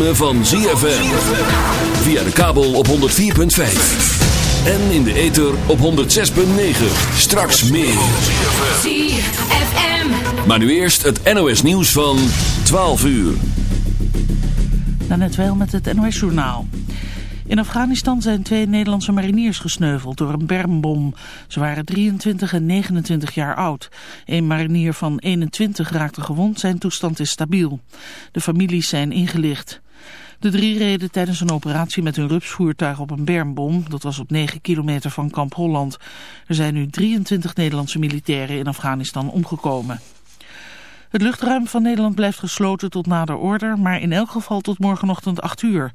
ritme van ZFM. Via de kabel op 104.5. En in de ether op 106.9. Straks meer. ZFM. Maar nu eerst het NOS nieuws van 12 uur. Daarnet wel met het NOS-journaal. In Afghanistan zijn twee Nederlandse mariniers gesneuveld door een bermbom. Ze waren 23 en 29 jaar oud. Een marinier van 21 raakte gewond, zijn toestand is stabiel. De families zijn ingelicht. De drie reden tijdens een operatie met hun rupsvoertuig op een bermbom. Dat was op 9 kilometer van Kamp Holland. Er zijn nu 23 Nederlandse militairen in Afghanistan omgekomen. Het luchtruim van Nederland blijft gesloten tot nader order, maar in elk geval tot morgenochtend 8 uur.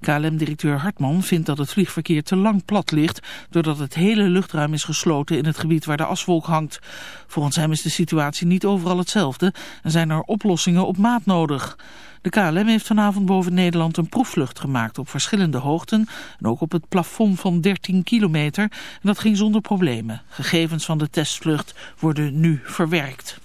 KLM-directeur Hartman vindt dat het vliegverkeer te lang plat ligt, doordat het hele luchtruim is gesloten in het gebied waar de aswolk hangt. Volgens hem is de situatie niet overal hetzelfde en zijn er oplossingen op maat nodig. De KLM heeft vanavond boven Nederland een proefvlucht gemaakt op verschillende hoogten en ook op het plafond van 13 kilometer en dat ging zonder problemen. Gegevens van de testvlucht worden nu verwerkt.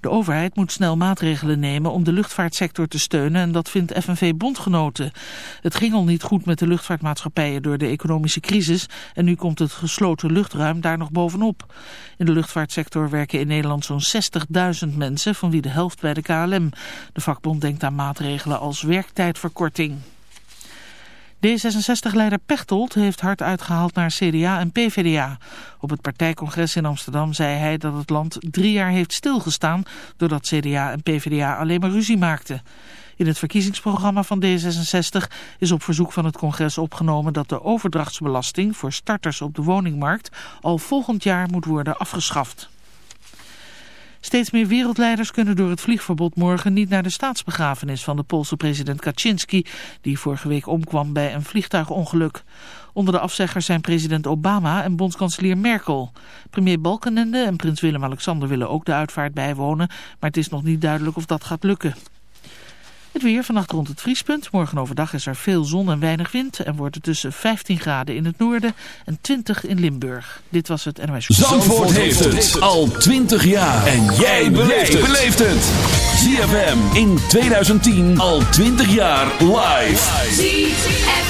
De overheid moet snel maatregelen nemen om de luchtvaartsector te steunen en dat vindt FNV-bondgenoten. Het ging al niet goed met de luchtvaartmaatschappijen door de economische crisis en nu komt het gesloten luchtruim daar nog bovenop. In de luchtvaartsector werken in Nederland zo'n 60.000 mensen, van wie de helft bij de KLM. De vakbond denkt aan maatregelen als werktijdverkorting. D66-leider Pechtold heeft hard uitgehaald naar CDA en PVDA. Op het partijcongres in Amsterdam zei hij dat het land drie jaar heeft stilgestaan... doordat CDA en PVDA alleen maar ruzie maakten. In het verkiezingsprogramma van D66 is op verzoek van het congres opgenomen... dat de overdrachtsbelasting voor starters op de woningmarkt... al volgend jaar moet worden afgeschaft. Steeds meer wereldleiders kunnen door het vliegverbod morgen niet naar de staatsbegrafenis van de Poolse president Kaczynski, die vorige week omkwam bij een vliegtuigongeluk. Onder de afzeggers zijn president Obama en bondskanselier Merkel. Premier Balkenende en prins Willem-Alexander willen ook de uitvaart bijwonen, maar het is nog niet duidelijk of dat gaat lukken. Het weer vannacht rond het vriespunt. Morgen overdag is er veel zon en weinig wind. En wordt het tussen 15 graden in het noorden en 20 in Limburg. Dit was het NOS. Zandvoort heeft het al 20 jaar. En jij beleeft het. ZFM in 2010 al 20 jaar live. ZFM.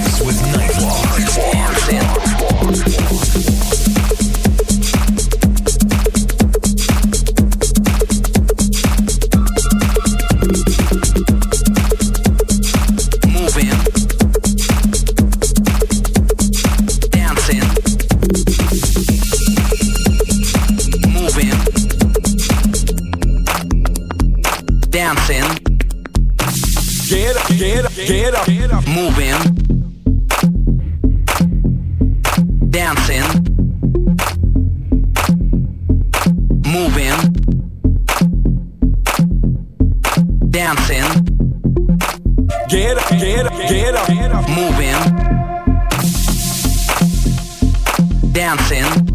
Get up, get up, get up, moving, dancing, moving, dancing. Get up, get up, get up, get up. moving, dancing,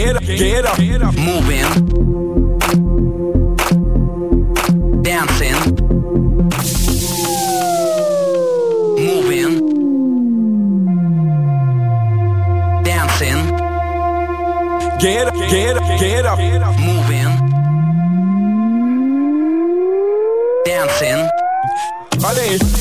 Get up, get up, get up, moving, dancing, moving, dancing. Get up, get up, get up, moving, dancing, Allez.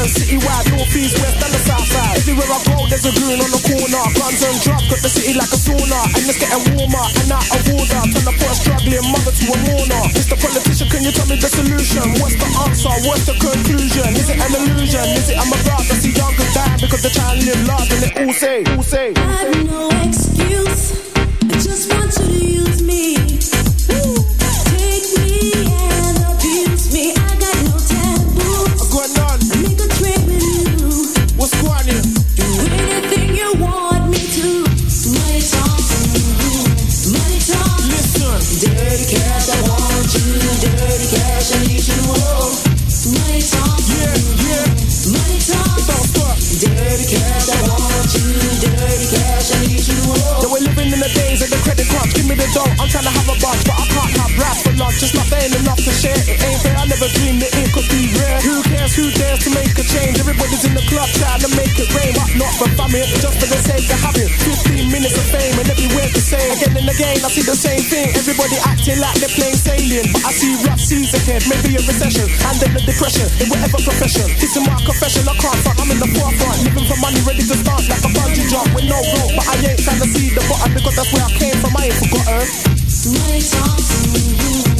Reflection. Citywide, north, east, west, and the south side. Everywhere I go, there's a goon on the corner. Guns and drugs got the city like a sauna, and it's getting warmer and out of order. Turn the poor struggling mother to a mourner. Mr. Politician, can you tell me the solution? What's the answer? What's the conclusion? Is it an illusion? Is it I'm about to see youngers die because they're trying to live large and they all say, all say. I've no excuse. Never dreamed that it could be rare. Who cares, who dares to make a change? Everybody's in the club trying to make it rain, but not for famine, just for the sake of having 15 minutes of fame and everywhere the same. Again and again, I see the same thing. Everybody acting like they're playing sailing, but I see rough seas ahead, maybe a recession, and then a depression in whatever profession. This is my confession, I can't front, I'm in the forefront, living for money, ready to start like a bungee jump with no rope, but I ain't trying to see the bottom because that's where I came from. I ain't forgotten. Money talk,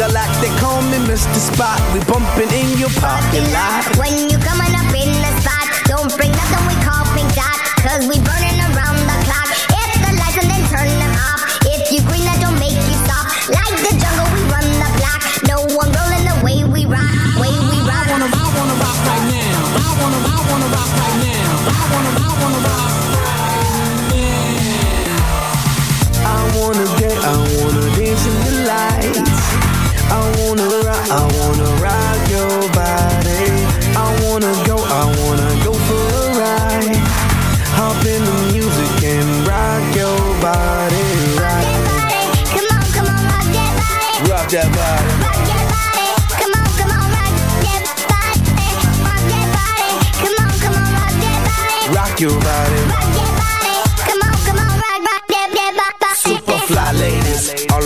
Galactic, call me Mr. Spot. We bumping in your parking lot. When you coming up in the spot, don't bring nothing we call pink dot. Cause we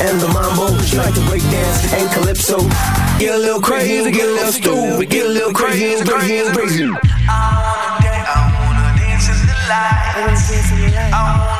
and the mambo. She like to break dance and calypso. Get a little crazy, get a little stupid, get a little crazy, crazy, crazy. I wanna dance, I wanna dance in the lights. I wanna rock, I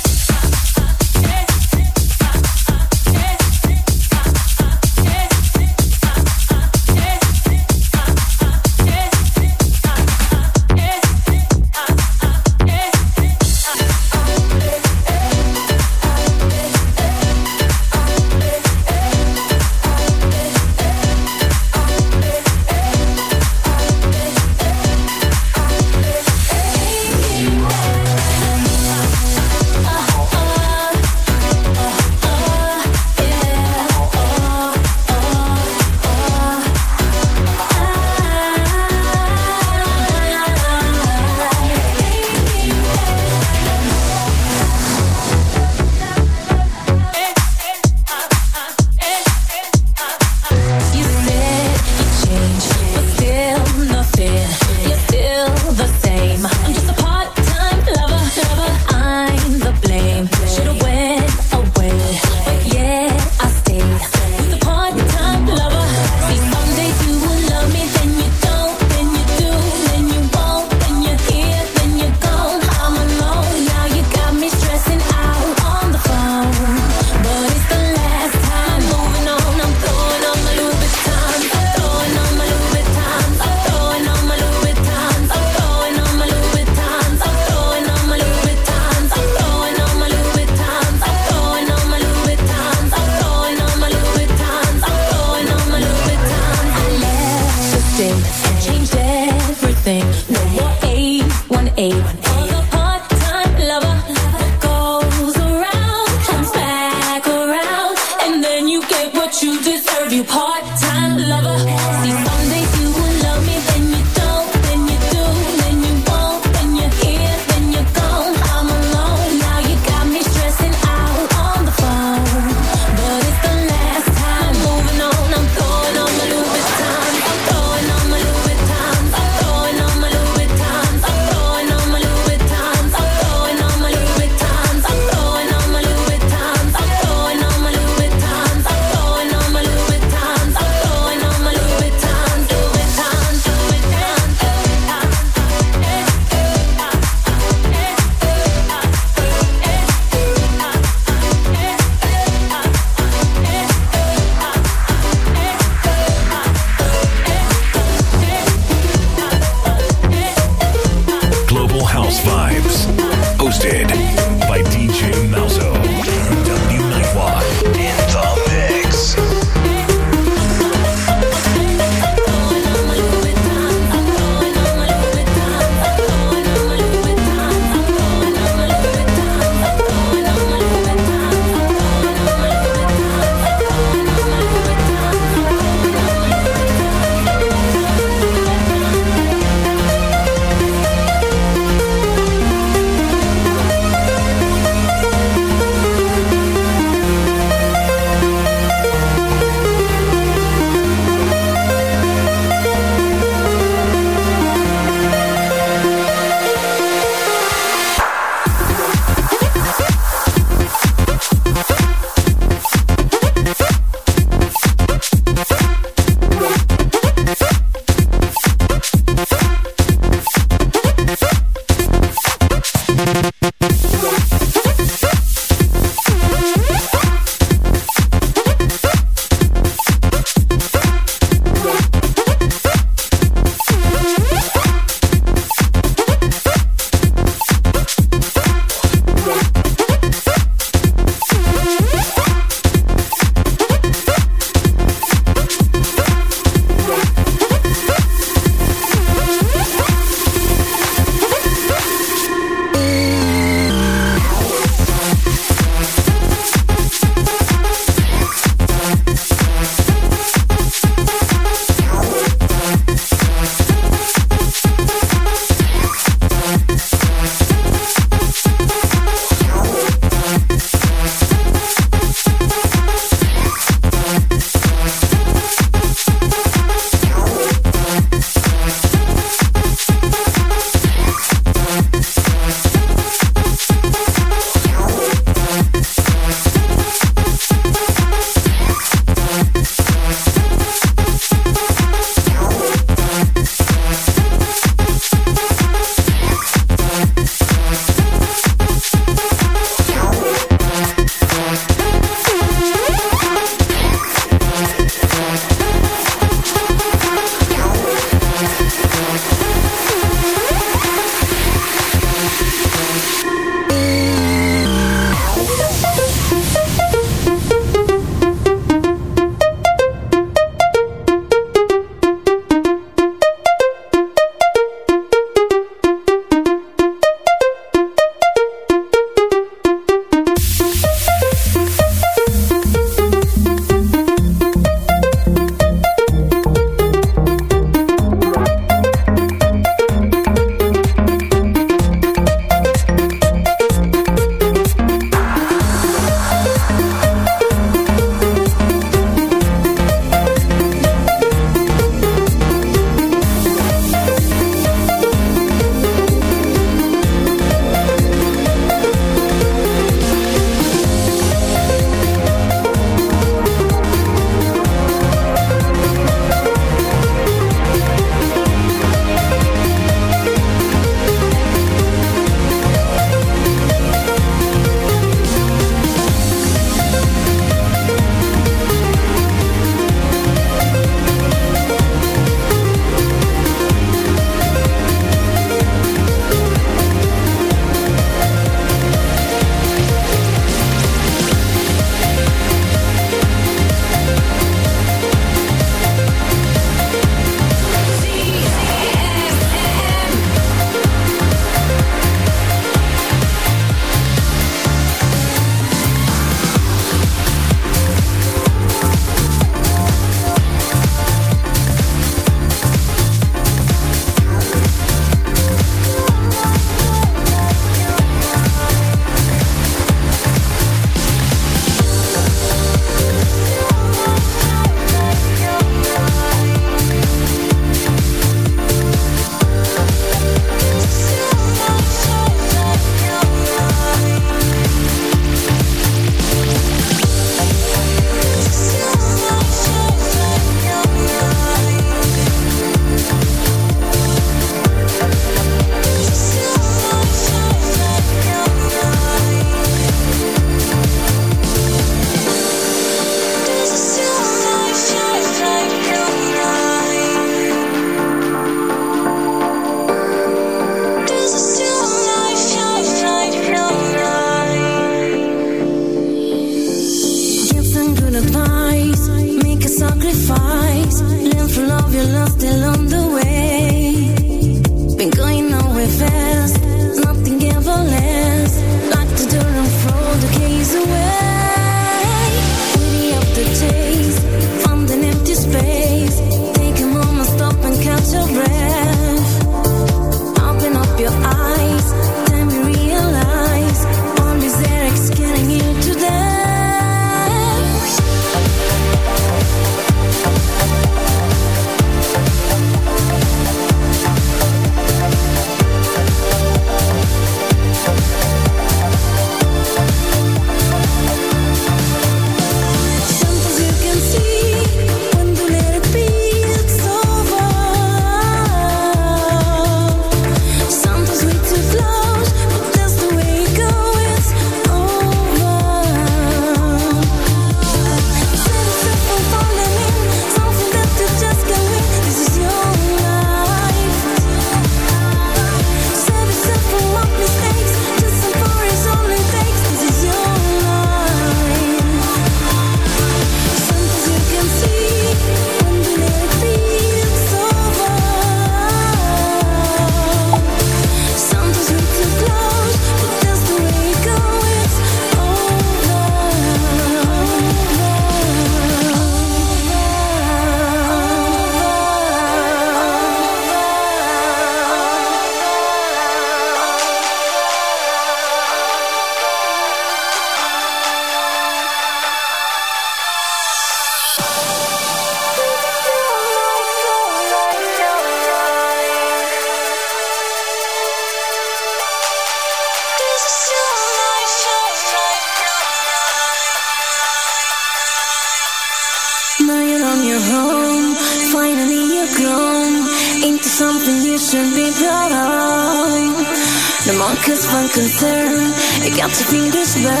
concern. Ik had veel vingers dus wel.